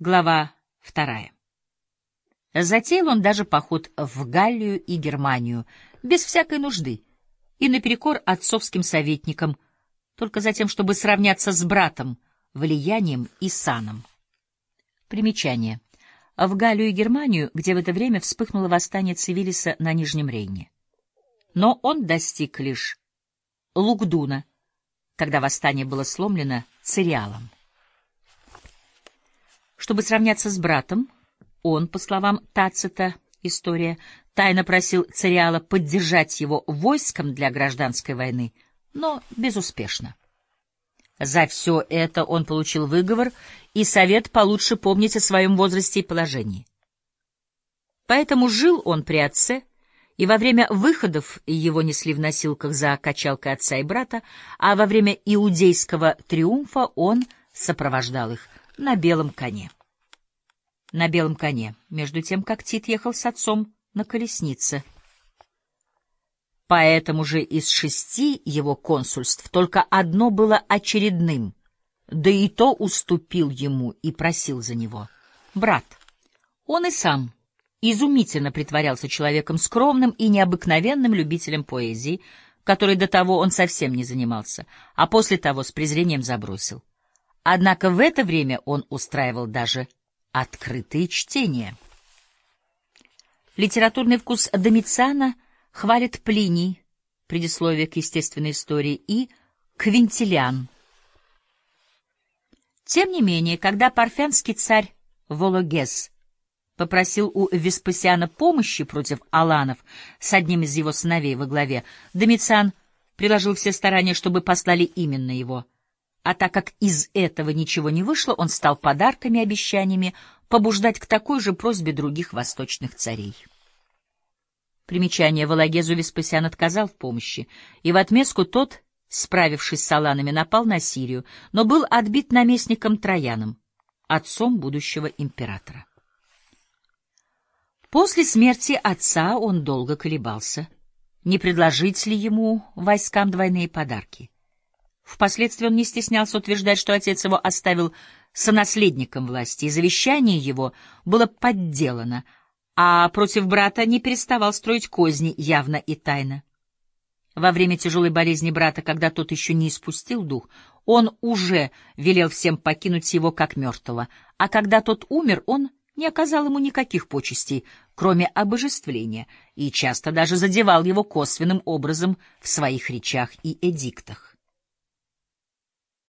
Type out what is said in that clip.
Глава вторая. Затеял он даже поход в Галлию и Германию, без всякой нужды, и наперекор отцовским советникам, только за тем, чтобы сравняться с братом, влиянием и саном. Примечание. В Галлию и Германию, где в это время вспыхнуло восстание Цивилиса на Нижнем Рейне. Но он достиг лишь Лугдуна, когда восстание было сломлено Цириалом. Чтобы сравняться с братом, он, по словам Тацита, история, тайно просил Цариала поддержать его войском для гражданской войны, но безуспешно. За все это он получил выговор и совет получше помнить о своем возрасте и положении. Поэтому жил он при отце, и во время выходов его несли в носилках за качалкой отца и брата, а во время иудейского триумфа он сопровождал их на белом коне. На белом коне, между тем, как Тит ехал с отцом на колеснице. Поэтому же из шести его консульств только одно было очередным, да и то уступил ему и просил за него. Брат, он и сам изумительно притворялся человеком скромным и необыкновенным любителем поэзии, которой до того он совсем не занимался, а после того с презрением забросил. Однако в это время он устраивал даже открытые чтения. Литературный вкус Домициана хвалит Плиний, предисловие к естественной истории, и Квинтилиан. Тем не менее, когда парфянский царь Вологез попросил у Веспасиана помощи против аланов с одним из его сыновей во главе, Домициан приложил все старания, чтобы послали именно его — а так как из этого ничего не вышло, он стал подарками и обещаниями побуждать к такой же просьбе других восточных царей. Примечание Валагезу Веспасиан отказал в помощи, и в отместку тот, справившись с аланами, напал на Сирию, но был отбит наместником Трояном, отцом будущего императора. После смерти отца он долго колебался, не предложить ли ему войскам двойные подарки. Впоследствии он не стеснялся утверждать, что отец его оставил сонаследником власти, и завещание его было подделано, а против брата не переставал строить козни явно и тайно. Во время тяжелой болезни брата, когда тот еще не испустил дух, он уже велел всем покинуть его как мертвого, а когда тот умер, он не оказал ему никаких почестей, кроме обожествления, и часто даже задевал его косвенным образом в своих речах и эдиктах.